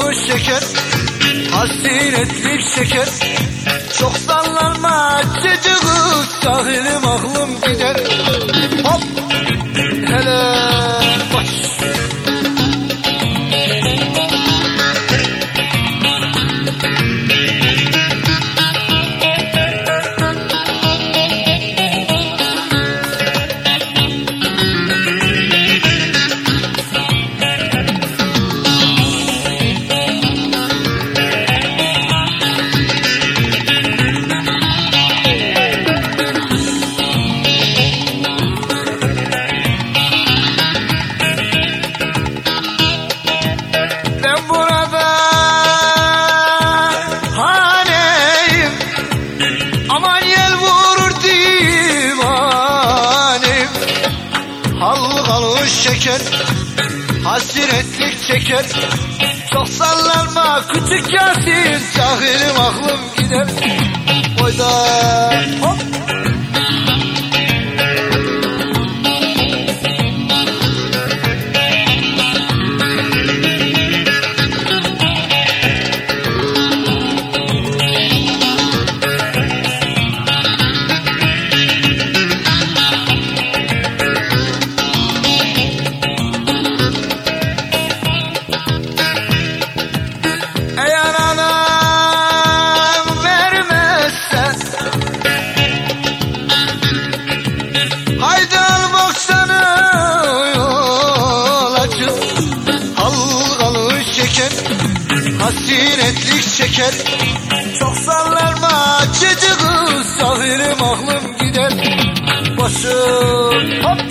Canımı çeker Hasretlik çeker. Çok sallanma acıcık Sahilim aklım gider. Halkalı şeker Hasretlik çeker. Çok sallanma küçük yasin Cahilim aklım gider. Oyda hop Hasiretlik çeker Çok sallanma çocuğu Sahirim aklım gider. Başım hop